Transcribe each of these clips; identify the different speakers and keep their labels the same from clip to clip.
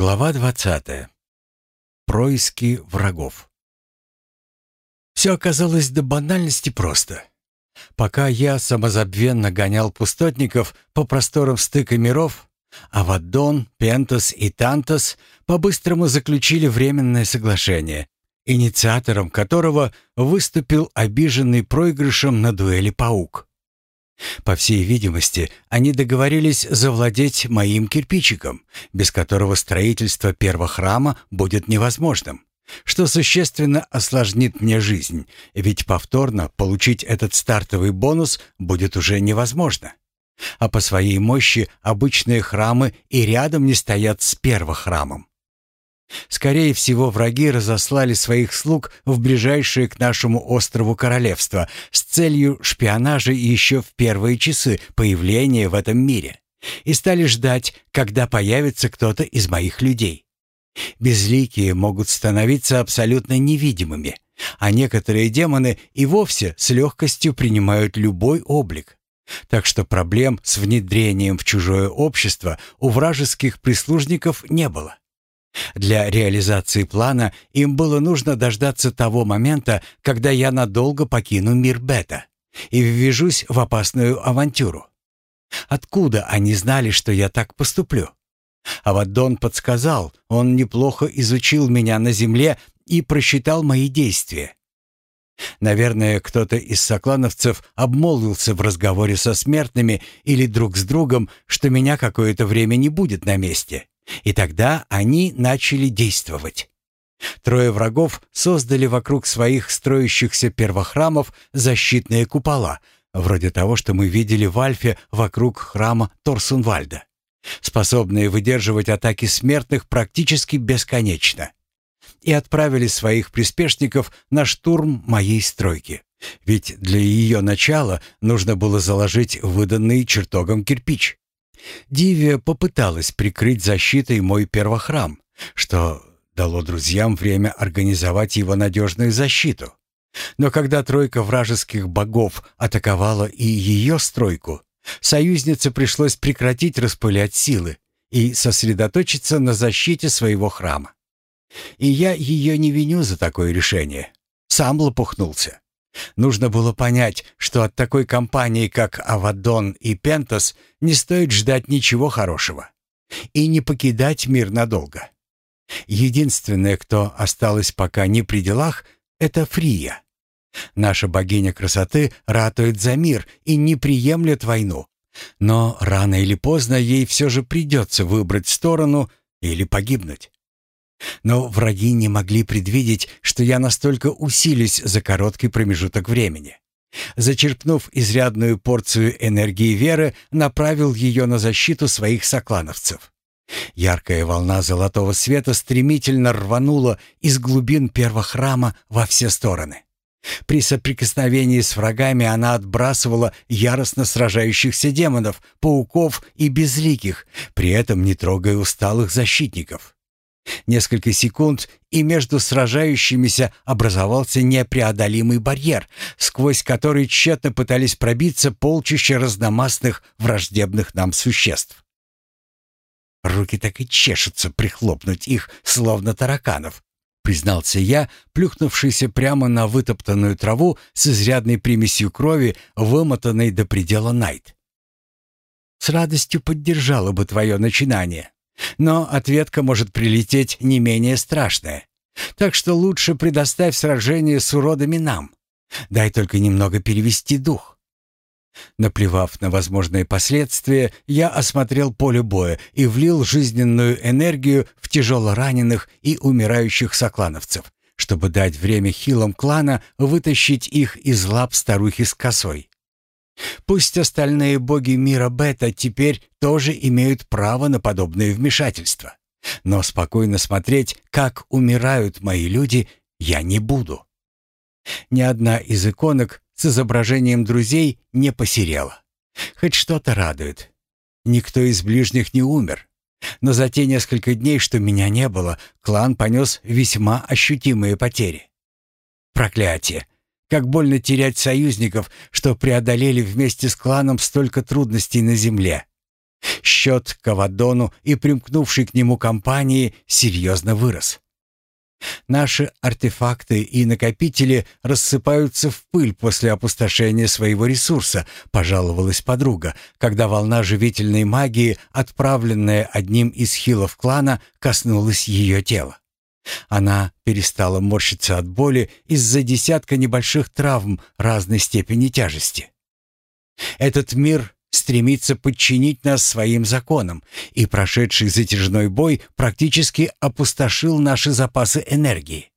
Speaker 1: Глава 20. Происки врагов. Все оказалось до банальности просто. Пока я самозабвенно гонял пустотников по просторам стыка миров, Авадон, Пентос и Тантос по-быстрому заключили временное соглашение, инициатором которого выступил обиженный проигрышем на дуэли паук. По всей видимости, они договорились завладеть моим кирпичиком, без которого строительство первого храма будет невозможным, что существенно осложнит мне жизнь, ведь повторно получить этот стартовый бонус будет уже невозможно. А по своей мощи обычные храмы и рядом не стоят с первохрамом. Скорее всего, враги разослали своих слуг в ближайшее к нашему острову королевство с целью шпионажа еще в первые часы появления в этом мире и стали ждать, когда появится кто-то из моих людей. Безликие могут становиться абсолютно невидимыми, а некоторые демоны и вовсе с легкостью принимают любой облик. Так что проблем с внедрением в чужое общество у вражеских прислужников не было. Для реализации плана им было нужно дождаться того момента, когда я надолго покину мир Бета и ввяжусь в опасную авантюру. Откуда они знали, что я так поступлю? Аваддон подсказал, он неплохо изучил меня на земле и просчитал мои действия. Наверное, кто-то из соклановцев обмолвился в разговоре со смертными или друг с другом, что меня какое-то время не будет на месте. И тогда они начали действовать. Трое врагов создали вокруг своих строящихся первохрамов защитные купола, вроде того, что мы видели в Альфе вокруг храма Торсунвальда, способные выдерживать атаки смертных практически бесконечно. И отправили своих приспешников на штурм моей стройки. Ведь для ее начала нужно было заложить выданный чертогом кирпич. Дивия попыталась прикрыть защитой мой первохрам, что дало друзьям время организовать его надежную защиту. Но когда тройка вражеских богов атаковала и ее стройку, союзнице пришлось прекратить распылять силы и сосредоточиться на защите своего храма. И я ее не виню за такое решение. Сам лопухнулся. Нужно было понять, что от такой компании, как Авадон и Пентос, не стоит ждать ничего хорошего. И не покидать мир надолго. Единственное, кто осталось пока не при делах, это Фрия. Наша богиня красоты ратует за мир и не приемлет войну. Но рано или поздно ей все же придется выбрать сторону или погибнуть. Но враги не могли предвидеть, что я настолько усилюсь за короткий промежуток времени. Зачерпнув изрядную порцию энергии веры, направил ее на защиту своих соклановцев. Яркая волна золотого света стремительно рванула из глубин первого храма во все стороны. При соприкосновении с врагами она отбрасывала яростно сражающихся демонов, пауков и безликих, при этом не трогая усталых защитников. Несколько секунд, и между сражающимися образовался непреодолимый барьер, сквозь который тщетно пытались пробиться полчища разномастных враждебных нам существ. Руки так и чешутся прихлопнуть их, словно тараканов, признался я, плюхнувшийся прямо на вытоптанную траву с изрядной примесью крови, вымотанной до предела Найт. «С радостью поддержала бы твое начинание. Но ответка может прилететь не менее страшная. Так что лучше предоставь сражение с уродами нам. Дай только немного перевести дух. Наплевав на возможные последствия, я осмотрел поле боя и влил жизненную энергию в тяжело раненых и умирающих соклановцев, чтобы дать время хилам клана вытащить их из лап старухи с косой. Пусть остальные боги мира Бета теперь тоже имеют право на подобное вмешательство. Но спокойно смотреть, как умирают мои люди, я не буду. Ни одна из иконок с изображением друзей не посерела. Хоть что-то радует. Никто из ближних не умер. Но за те несколько дней, что меня не было, клан понес весьма ощутимые потери. Проклятие! Как больно терять союзников, что преодолели вместе с кланом столько трудностей на земле. Счет к Авадону и примкнувшей к нему компании серьезно вырос. Наши артефакты и накопители рассыпаются в пыль после опустошения своего ресурса, пожаловалась подруга, когда волна живительной магии, отправленная одним из хилов клана, коснулась ее тела. Она перестала морщиться от боли из-за десятка небольших травм разной степени тяжести. Этот мир стремится подчинить нас своим законам, и прошедший затяжной бой практически опустошил наши запасы энергии.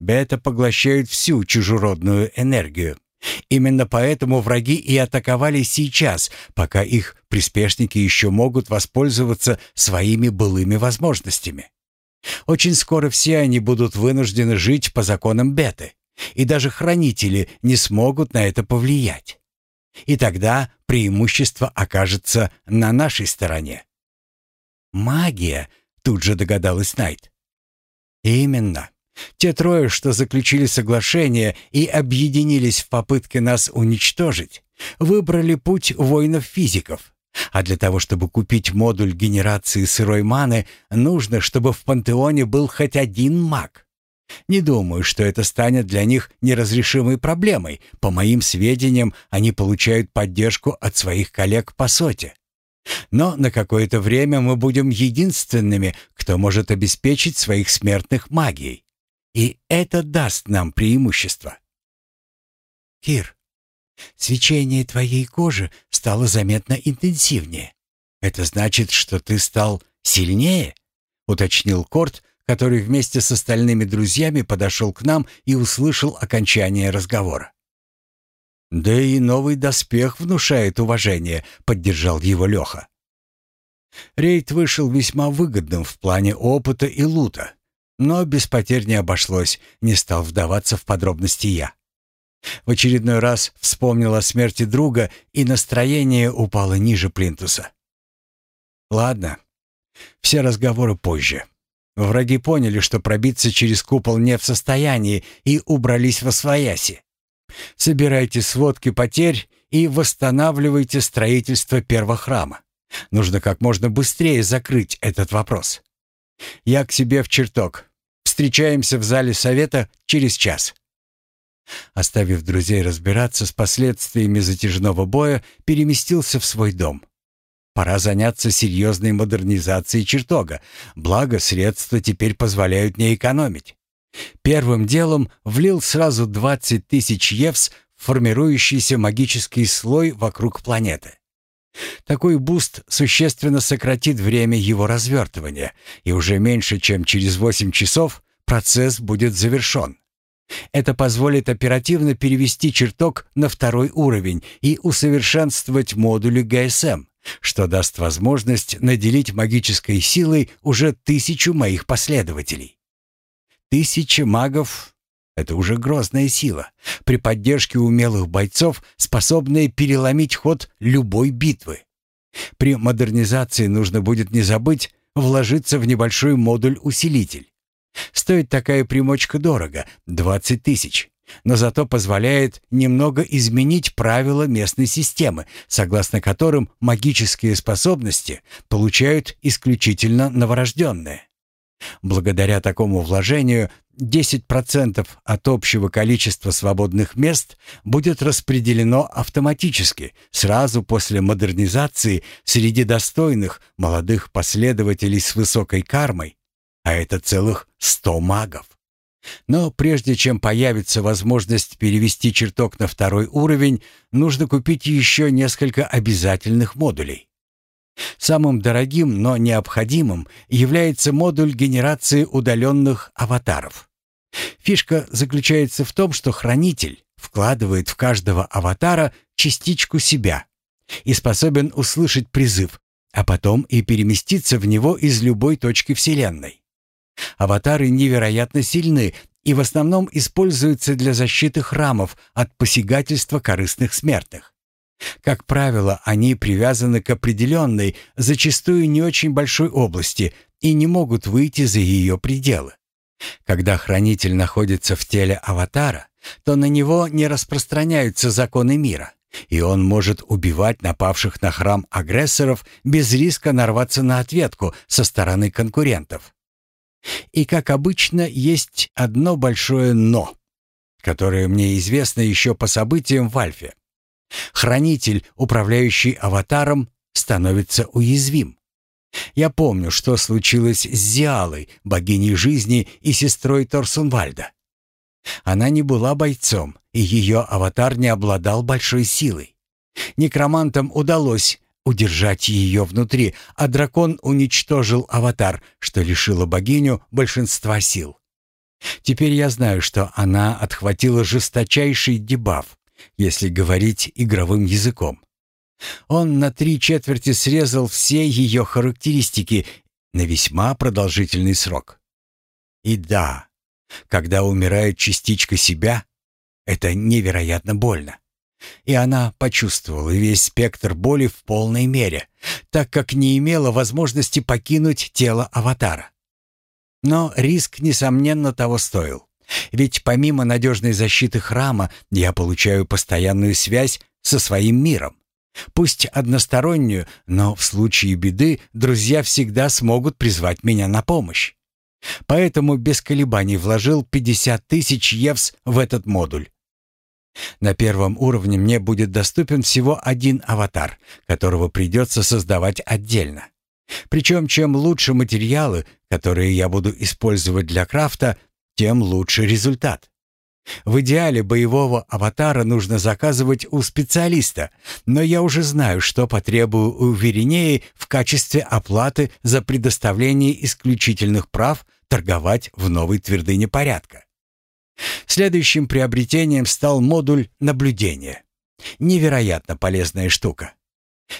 Speaker 1: Бета поглощают всю чужеродную энергию. Именно поэтому враги и атаковали сейчас, пока их приспешники еще могут воспользоваться своими былыми возможностями. Очень скоро все они будут вынуждены жить по законам беты, и даже хранители не смогут на это повлиять. И тогда преимущество окажется на нашей стороне. «Магия», — тут же догадалась Найт. «Именно. Те трое, что заключили соглашение и объединились в попытке нас уничтожить, выбрали путь воинов-физиков. А для того, чтобы купить модуль генерации сырой маны, нужно, чтобы в пантеоне был хоть один маг. Не думаю, что это станет для них неразрешимой проблемой. По моим сведениям, они получают поддержку от своих коллег по соте. Но на какое-то время мы будем единственными, кто может обеспечить своих смертных магией. И это даст нам преимущество. Кир, свечение твоей кожи стало заметно интенсивнее. Это значит, что ты стал сильнее? уточнил Корт, который вместе с остальными друзьями подошел к нам и услышал окончание разговора. «Да и новый доспех внушает уважение», — поддержал его Леха. Рейд вышел весьма выгодным в плане опыта и лута, но без потерь не обошлось, не стал вдаваться в подробности я. В очередной раз вспомнил о смерти друга, и настроение упало ниже плинтуса. Ладно, все разговоры позже. Враги поняли, что пробиться через купол не в состоянии, и убрались во свояси. Собирайте сводки потерь и восстанавливайте строительство первого храма. Нужно как можно быстрее закрыть этот вопрос. Я к себе в чертог. Встречаемся в зале совета через час. Оставив друзей разбираться с последствиями затяжного боя, переместился в свой дом. Пора заняться серьезной модернизацией чертога, благо средства теперь позволяют не экономить. Первым делом влил сразу 20 тысяч евс в формирующийся магический слой вокруг планеты. Такой буст существенно сократит время его развертывания, и уже меньше чем через 8 часов процесс будет завершен. Это позволит оперативно перевести чертог на второй уровень и усовершенствовать модули ГСМ, что даст возможность наделить магической силой уже тысячу моих последователей. Тысяча магов — это уже грозная сила, при поддержке умелых бойцов, способная переломить ход любой битвы. При модернизации нужно будет не забыть вложиться в небольшой модуль-усилитель. Стоит такая примочка дорого — 20 тысяч но зато позволяет немного изменить правила местной системы, согласно которым магические способности получают исключительно новорожденные. Благодаря такому вложению 10% от общего количества свободных мест будет распределено автоматически сразу после модернизации среди достойных молодых последователей с высокой кармой, а это целых 100 магов. Но прежде чем появится возможность перевести чертог на второй уровень, нужно купить еще несколько обязательных модулей. Самым дорогим, но необходимым является модуль генерации удаленных аватаров. Фишка заключается в том, что хранитель вкладывает в каждого аватара частичку себя и способен услышать призыв, а потом и переместиться в него из любой точки Вселенной. Аватары невероятно сильны и в основном используются для защиты храмов от посягательства корыстных смертных. Как правило, они привязаны к определенной, зачастую не очень большой области и не могут выйти за ее пределы. Когда хранитель находится в теле аватара, то на него не распространяются законы мира, И он может убивать напавших на храм агрессоров без риска нарваться на ответку со стороны конкурентов. И, как обычно, есть одно большое «но», которое мне известно еще по событиям в Альфе. Хранитель, управляющий аватаром, становится уязвим. Я помню, что случилось с Зиалой, богиней жизни и сестрой Торсунвальда. Она не была бойцом, и ее аватар не обладал большой силой. Некромантам удалось удержать ее внутри, а дракон уничтожил аватар, что лишило богиню большинства сил. Теперь я знаю, что она отхватила жесточайший дебаф, если говорить игровым языком. Он на три четверти срезал все ее характеристики на весьма продолжительный срок. И да, когда умирает частичка себя, это невероятно больно. И она почувствовала весь спектр боли в полной мере, так как не имела возможности покинуть тело аватара. Но риск, несомненно, того стоил. Ведь помимо надежной защиты храма, я получаю постоянную связь со своим миром. Пусть одностороннюю, но в случае беды друзья всегда смогут призвать меня на помощь. Поэтому без колебаний вложил 50 тысяч евс в этот модуль. На первом уровне мне будет доступен всего один аватар, которого придется создавать отдельно. Причем чем лучше материалы, которые я буду использовать для крафта, тем лучше результат. В идеале боевого аватара нужно заказывать у специалиста, но я уже знаю, что потребую у Веринеи в качестве оплаты за предоставление исключительных прав торговать в новой твердыне порядка. Следующим приобретением стал модуль наблюдения. Невероятно полезная штука.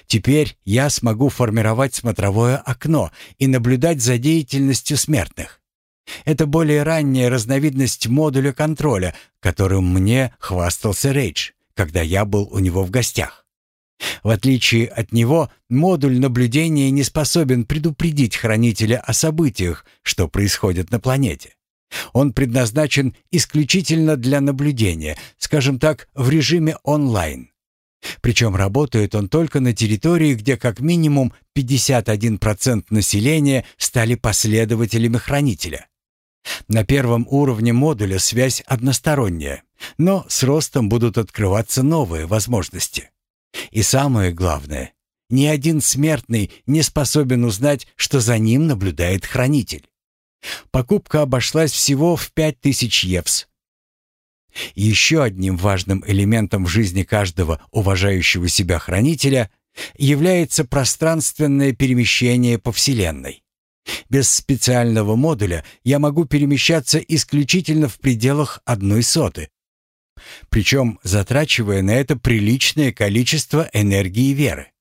Speaker 1: Теперь я смогу формировать смотровое окно и наблюдать за деятельностью смертных. Это более ранняя разновидность модуля контроля, которым мне хвастался Рейдж, когда я был у него в гостях. В отличие от него, модуль наблюдения не способен предупредить хранителя о событиях, что происходят на планете. Он предназначен исключительно для наблюдения, скажем так, в режиме онлайн. Причем работает он только на территории, где как минимум 51% населения стали последователями хранителя. На первом уровне модуля связь односторонняя, но с ростом будут открываться новые возможности. И самое главное, ни один смертный не способен узнать, что за ним наблюдает хранитель. Покупка обошлась всего в 5000 евс. Еще одним важным элементом в жизни каждого уважающего себя хранителя является пространственное перемещение по Вселенной. Без специального модуля я могу перемещаться исключительно в пределах одной соты, причем затрачивая на это приличное количество энергии веры.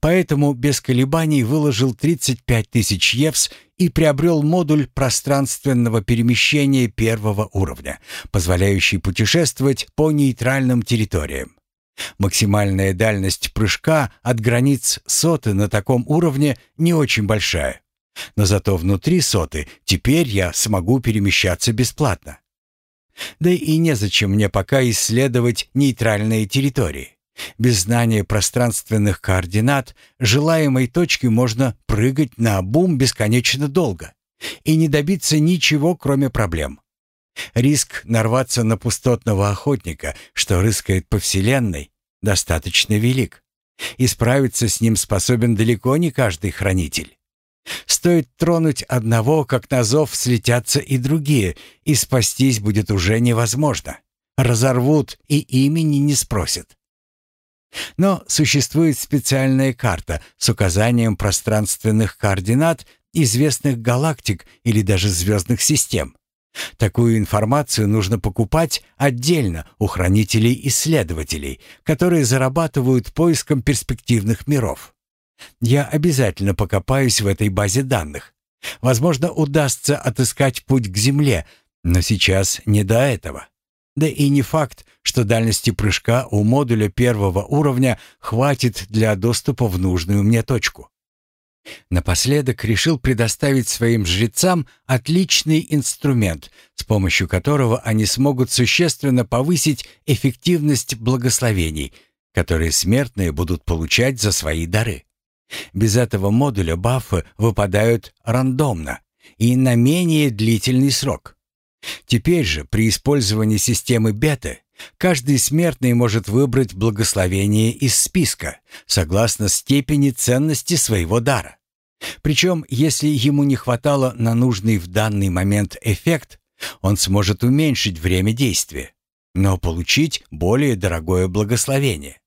Speaker 1: Поэтому без колебаний выложил 35 тысяч евс и приобрел модуль пространственного перемещения первого уровня, позволяющий путешествовать по нейтральным территориям. Максимальная дальность прыжка от границ соты на таком уровне не очень большая. Но зато внутри соты теперь я смогу перемещаться бесплатно. Да и незачем мне пока исследовать нейтральные территории. Без знания пространственных координат желаемой точки можно прыгать на бум бесконечно долго и не добиться ничего, кроме проблем. Риск нарваться на пустотного охотника, что рыскает по Вселенной, достаточно велик. И справиться с ним способен далеко не каждый хранитель. Стоит тронуть одного, как на зов слетятся и другие, и спастись будет уже невозможно. Разорвут и имени не спросят. Но существует специальная карта с указанием пространственных координат известных галактик или даже звездных систем. Такую информацию нужно покупать отдельно у хранителей-исследователей, которые зарабатывают поиском перспективных миров. Я обязательно покопаюсь в этой базе данных. Возможно, удастся отыскать путь к Земле, но сейчас не до этого. Да и не факт, что дальности прыжка у модуля первого уровня хватит для доступа в нужную мне точку. Напоследок решил предоставить своим жрецам отличный инструмент, с помощью которого они смогут существенно повысить эффективность благословений – которые смертные будут получать за свои дары. Без этого модуля бафы выпадают рандомно и на менее длительный срок. Теперь же при использовании системы бета каждый смертный может выбрать благословение из списка, согласно степени ценности своего дара. Причем, если ему не хватало на нужный в данный момент эффект, он сможет уменьшить время действия, но получить более дорогое благословение.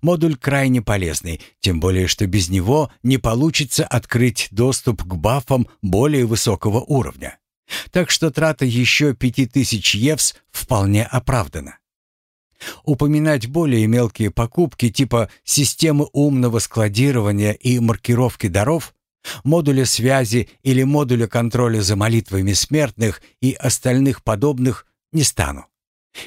Speaker 1: Модуль крайне полезный, тем более что без него не получится открыть доступ к бафам более высокого уровня. Так что трата еще 5000 евс вполне оправдана. Упоминать более мелкие покупки типа системы умного складирования и маркировки даров, модуля связи или модуля контроля за молитвами смертных и остальных подобных не стану.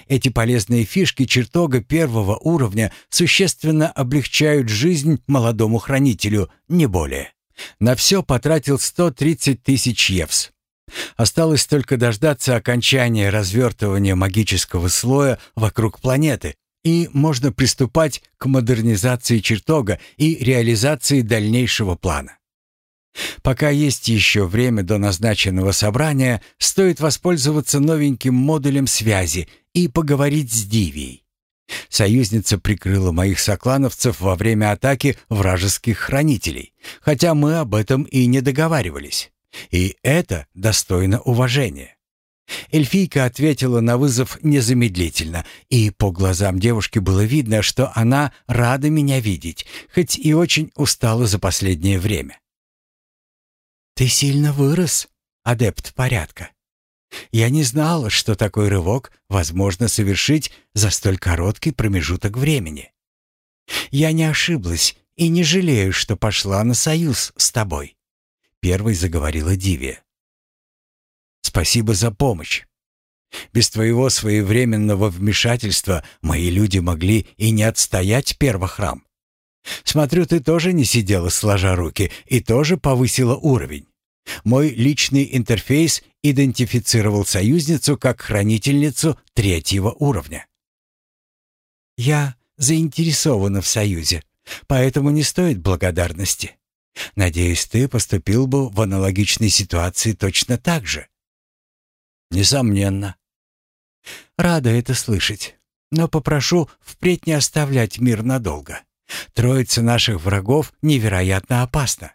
Speaker 1: Эти полезные фишки чертога первого уровня существенно облегчают жизнь молодому хранителю, не более. На все потратил 130 тысяч евс. Осталось только дождаться окончания развертывания магического слоя вокруг планеты, и можно приступать к модернизации чертога и реализации дальнейшего плана. Пока есть еще время до назначенного собрания, стоит воспользоваться новеньким модулем связи и поговорить с Дивией. Союзница прикрыла моих соклановцев во время атаки вражеских хранителей, хотя мы об этом и не договаривались. И это достойно уважения. Эльфийка ответила на вызов незамедлительно, и по глазам девушки было видно, что она рада меня видеть, хоть и очень устала за последнее время. «Ты сильно вырос, адепт порядка. Я не знала, что такой рывок возможно совершить за столь короткий промежуток времени. Я не ошиблась и не жалею, что пошла на союз с тобой. Первой заговорила Дивия. «Спасибо за помощь. Без твоего своевременного вмешательства мои люди могли и не отстоять первохрам. Смотрю, ты тоже не сидела сложа руки и тоже повысила уровень. Мой личный интерфейс идентифицировал союзницу как хранительницу третьего уровня. Я заинтересована в союзе, поэтому не стоит благодарности. Надеюсь, ты поступил бы в аналогичной ситуации точно так же. Несомненно. Рада это слышать, но попрошу впредь не оставлять мир надолго. Троица наших врагов невероятно опасна.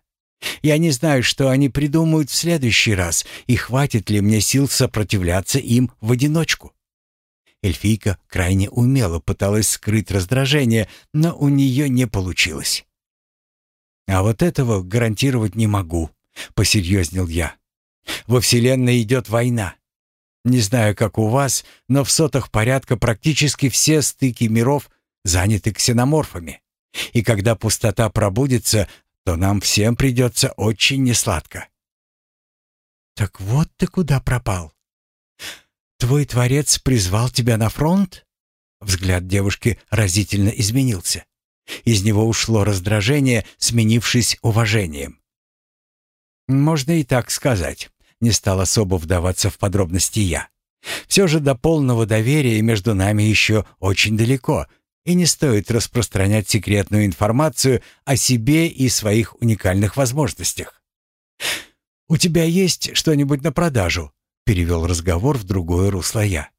Speaker 1: Я не знаю, что они придумают в следующий раз, и хватит ли мне сил сопротивляться им в одиночку. Эльфийка крайне умело пыталась скрыть раздражение, но у нее не получилось. «А вот этого гарантировать не могу», — посерьезнел я. «Во Вселенной идет война. Не знаю, как у вас, но в сотах порядка практически все стыки миров заняты ксеноморфами. И когда пустота пробудется, то нам всем придется очень несладко». «Так вот ты куда пропал. Твой Творец призвал тебя на фронт?» Взгляд девушки разительно изменился. Из него ушло раздражение, сменившись уважением. «Можно и так сказать», — не стал особо вдаваться в подробности я. «Все же до полного доверия между нами еще очень далеко, и не стоит распространять секретную информацию о себе и своих уникальных возможностях». «У тебя есть что-нибудь на продажу?» — перевел разговор в другое русло я.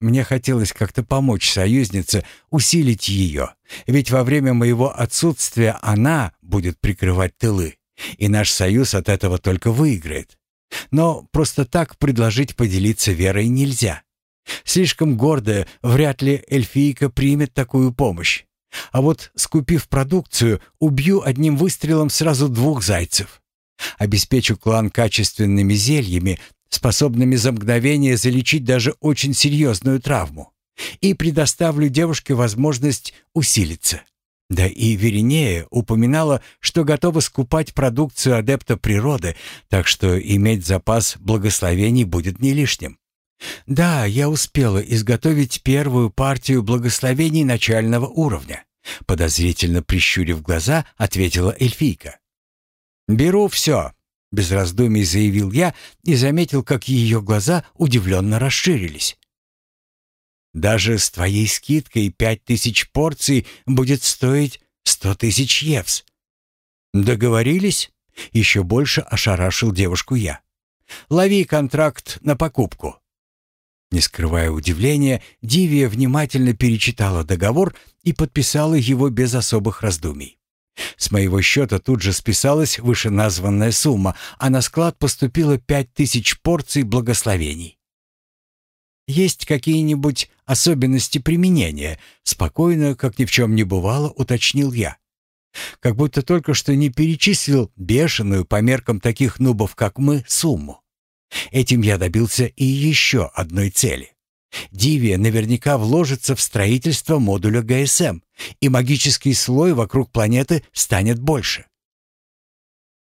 Speaker 1: Мне хотелось как-то помочь союзнице, усилить ее, ведь во время моего отсутствия она будет прикрывать тылы, и наш союз от этого только выиграет. Но просто так предложить поделиться верой нельзя. Слишком гордая, вряд ли эльфийка примет такую помощь. А вот, скупив продукцию, убью одним выстрелом сразу двух зайцев. Обеспечу клан качественными зельями, способными за мгновение залечить даже очень серьезную травму, и предоставлю девушке возможность усилиться. Да и Веринея упоминала, что готова скупать продукцию адепта природы, так что иметь запас благословений будет не лишним. Да, я успела изготовить первую партию благословений начального уровня. Подозрительно прищурив глаза, ответила эльфийка. «Беру все», без раздумий заявил я и заметил, как ее глаза удивленно расширились. Даже с твоей скидкой пять тысяч порций будет стоить сто тысяч евс. Договорились? Еще больше ошарашил девушку я. Лови контракт на покупку. Не скрывая удивления, Дивия внимательно перечитала договор и подписала его без особых раздумий. С моего счета тут же списалась вышеназванная сумма, а на склад поступило пять тысяч порций благословений. «Есть какие-нибудь особенности применения?» Спокойно, как ни в чем не бывало, уточнил я. Как будто только что не перечислил бешеную по меркам таких нубов, как мы, сумму. Этим я добился и еще одной цели. Дивия наверняка вложится в строительство модуля ГСМ, и магический слой вокруг планеты станет больше.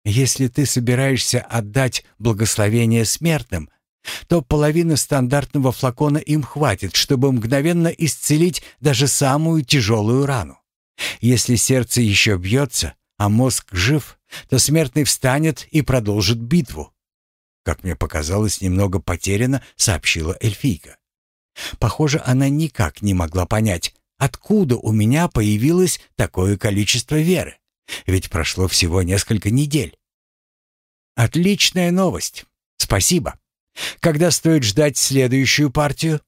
Speaker 1: Если ты собираешься отдать благословение смертным, то половины стандартного флакона им хватит, чтобы мгновенно исцелить даже самую тяжелую рану. Если сердце еще бьется, а мозг жив, то смертный встанет и продолжит битву. Как мне показалось, немного потеряно, сообщила эльфийка. Похоже, она никак не могла понять, откуда у меня появилось такое количество веры. Ведь прошло всего несколько недель. Отличная новость. Спасибо. Когда стоит ждать следующую партию?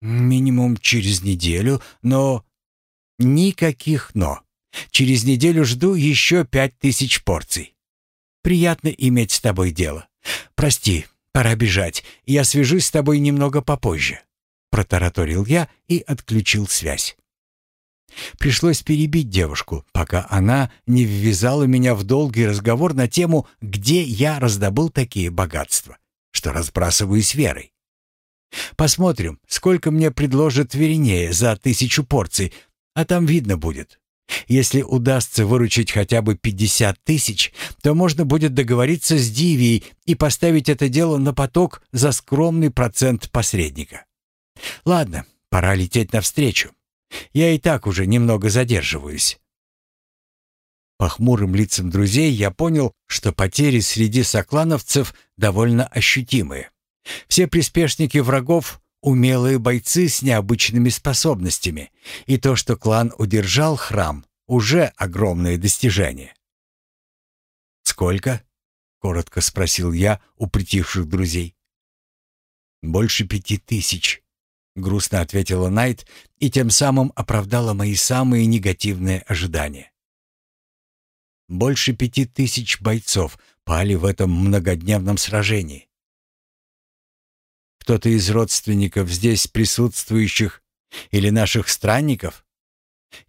Speaker 1: Минимум через неделю, но... Никаких «но». Через неделю жду еще пять тысяч порций. Приятно иметь с тобой дело. Прости, пора бежать. Я свяжусь с тобой немного попозже. Протараторил я и отключил связь. Пришлось перебить девушку, пока она не ввязала меня в долгий разговор на тему, где я раздобыл такие богатства, что разбрасываюсь верой. Посмотрим, сколько мне предложит Веринея за тысячу порций, а там видно будет. Если удастся выручить хотя бы 50 тысяч, то можно будет договориться с Дивией и поставить это дело на поток за скромный процент посредника. Ладно, пора лететь навстречу. Я и так уже немного задерживаюсь. По хмурым лицам друзей я понял, что потери среди соклановцев довольно ощутимые. Все приспешники врагов умелые бойцы с необычными способностями, и то, что клан удержал храм, уже огромное достижение. «Сколько?» — коротко спросил я у притихших друзей. «Больше пяти тысяч», — грустно ответила Найт и тем самым оправдала мои самые негативные ожидания. Больше пяти тысяч бойцов пали в этом многодневном сражении. Кто-то из родственников здесь присутствующих или наших странников?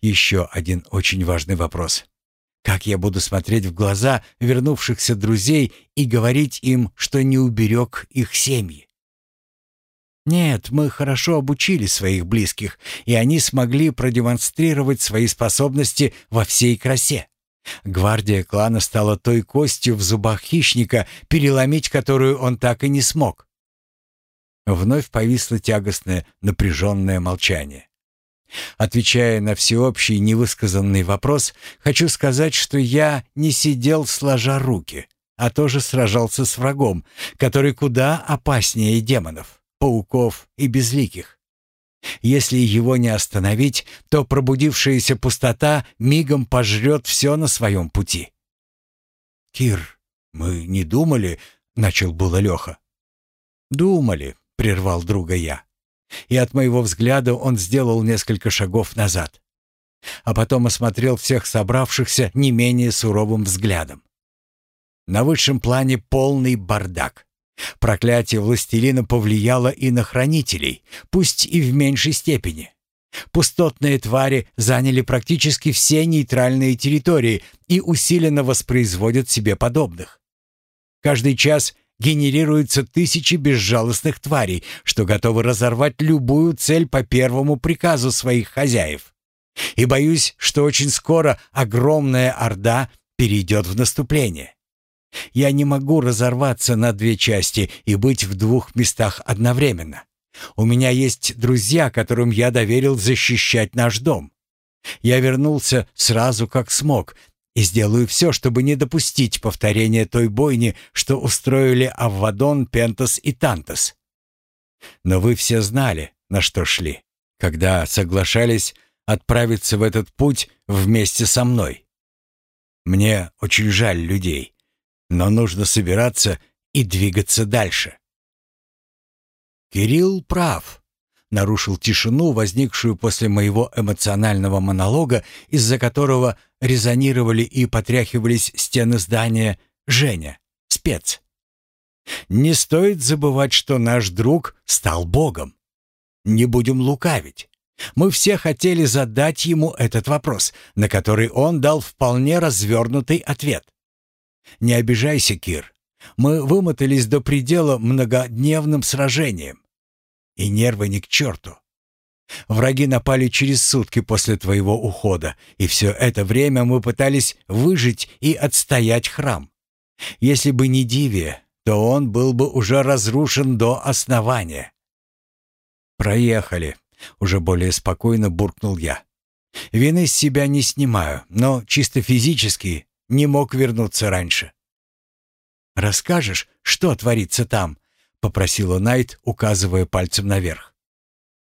Speaker 1: Еще один очень важный вопрос. Как я буду смотреть в глаза вернувшихся друзей и говорить им, что не уберег их семьи? Нет, мы хорошо обучили своих близких, и они смогли продемонстрировать свои способности во всей красе. Гвардия клана стала той костью в зубах хищника, переломить которую он так и не смог. Вновь повисло тягостное, напряженное молчание. Отвечая на всеобщий невысказанный вопрос, хочу сказать, что я не сидел сложа руки, а тоже сражался с врагом, который куда опаснее демонов, пауков и безликих. Если его не остановить, то пробудившаяся пустота мигом пожрет все на своем пути. «Кир, мы не думали...» — начал было Леха. «Думали», — прервал друга я. И от моего взгляда он сделал несколько шагов назад. А потом осмотрел всех собравшихся не менее суровым взглядом. На высшем плане полный бардак. Проклятие властелина повлияло и на хранителей, пусть и в меньшей степени. Пустотные твари заняли практически все нейтральные территории и усиленно воспроизводят себе подобных. Каждый час генерируются тысячи безжалостных тварей, что готовы разорвать любую цель по первому приказу своих хозяев. И боюсь, что очень скоро огромная орда перейдет в наступление. Я не могу разорваться на две части и быть в двух местах одновременно. У меня есть друзья, которым я доверил защищать наш дом. Я вернулся сразу как смог и сделаю все, чтобы не допустить повторения той бойни, что устроили Аввадон, Пентас и Тантас. Но вы все знали, на что шли, когда соглашались отправиться в этот путь вместе со мной. Мне очень жаль людей, но нужно собираться и двигаться дальше. Кирилл прав, нарушил тишину, возникшую после моего эмоционального монолога, из-за которого резонировали и потряхивались стены здания Женя, спец. Не стоит забывать, что наш друг стал богом. Не будем лукавить. Мы все хотели задать ему этот вопрос, на который он дал вполне развернутый ответ. «Не обижайся, Кир. Мы вымотались до предела многодневным сражением. И нервы ни к черту. Враги напали через сутки после твоего ухода, и все это время мы пытались выжить и отстоять храм. Если бы не Дивия, то он был бы уже разрушен до основания. «Проехали», — уже более спокойно буркнул я. «Вины с себя не снимаю, но чисто физически не мог вернуться раньше». «Расскажешь, что творится там?» — попросила Найт, указывая пальцем наверх.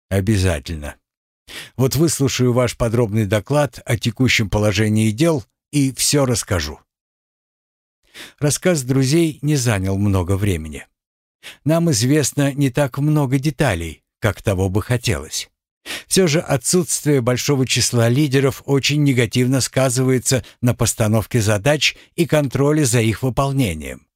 Speaker 1: «Обязательно. Вот выслушаю ваш подробный доклад о текущем положении дел и все расскажу». Рассказ друзей не занял много времени. Нам известно не так много деталей, как того бы хотелось. Все же отсутствие большого числа лидеров очень негативно сказывается на постановке задач и контроле за их выполнением.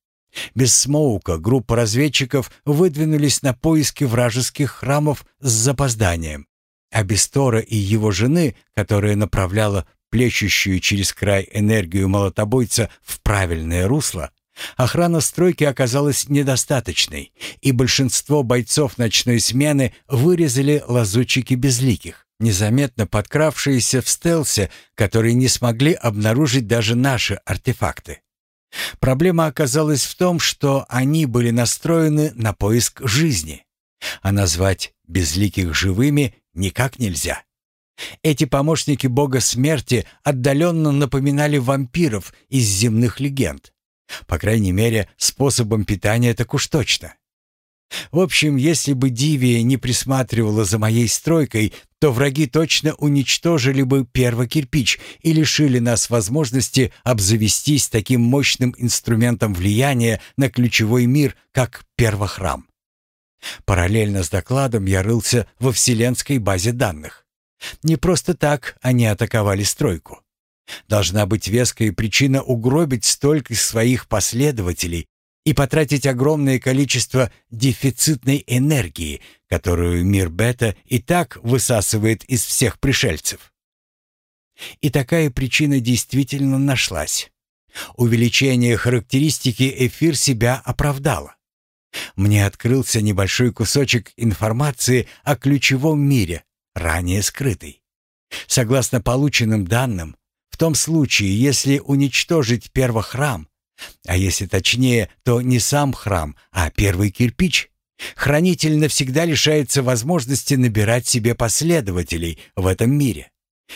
Speaker 1: Без Смоука группа разведчиков выдвинулись на поиски вражеских храмов с запозданием, а без Тора и его жены, которая направляла плещущую через край энергию молотобойца в правильное русло, охрана стройки оказалась недостаточной, и большинство бойцов ночной смены вырезали лазутчики безликих, незаметно подкравшиеся в стелсе, которые не смогли обнаружить даже наши артефакты. Проблема оказалась в том, что они были настроены на поиск жизни, а назвать безликих живыми никак нельзя. Эти помощники бога смерти отдаленно напоминали вампиров из земных легенд. По крайней мере, способом питания так уж точно. В общем, если бы Дивия не присматривала за моей стройкой, то враги точно уничтожили бы первый кирпич и лишили нас возможности обзавестись таким мощным инструментом влияния на ключевой мир, как первохрам. Параллельно с докладом я рылся во вселенской базе данных. Не просто так они атаковали стройку. Должна быть веская причина угробить столько своих последователей и потратить огромное количество дефицитной энергии, которую мир Бета и так высасывает из всех пришельцев. И такая причина действительно нашлась. Увеличение характеристики эфир себя оправдало. Мне открылся небольшой кусочек информации о ключевом мире, ранее скрытый. Согласно полученным данным, в том случае, если уничтожить первохрам, а если точнее, то не сам храм, а первый кирпич, хранитель навсегда лишается возможности набирать себе последователей в этом мире.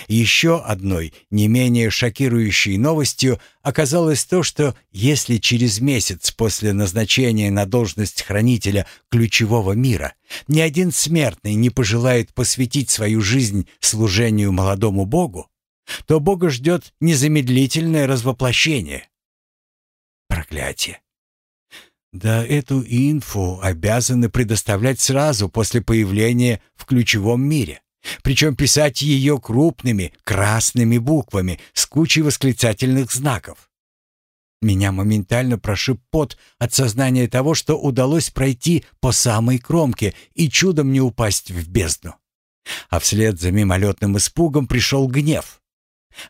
Speaker 1: Еще одной, не менее шокирующей новостью оказалось то, что если через месяц после назначения на должность хранителя ключевого мира ни один смертный не пожелает посвятить свою жизнь служению молодому богу, то бога ждет незамедлительное развоплощение. Проклятие. Да эту инфу обязаны предоставлять сразу после появления в ключевом мире. Причем писать ее крупными красными буквами с кучей восклицательных знаков. Меня моментально прошиб пот от сознания того, что удалось пройти по самой кромке и чудом не упасть в бездну. А вслед за мимолетным испугом пришел гнев.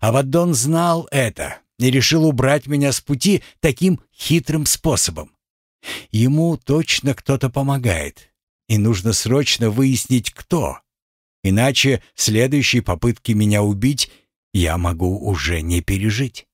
Speaker 1: Авадон знал это и решил убрать меня с пути таким хитрым способом. Ему точно кто-то помогает, и нужно срочно выяснить, кто. Иначе следующей попытки меня убить я могу уже не пережить.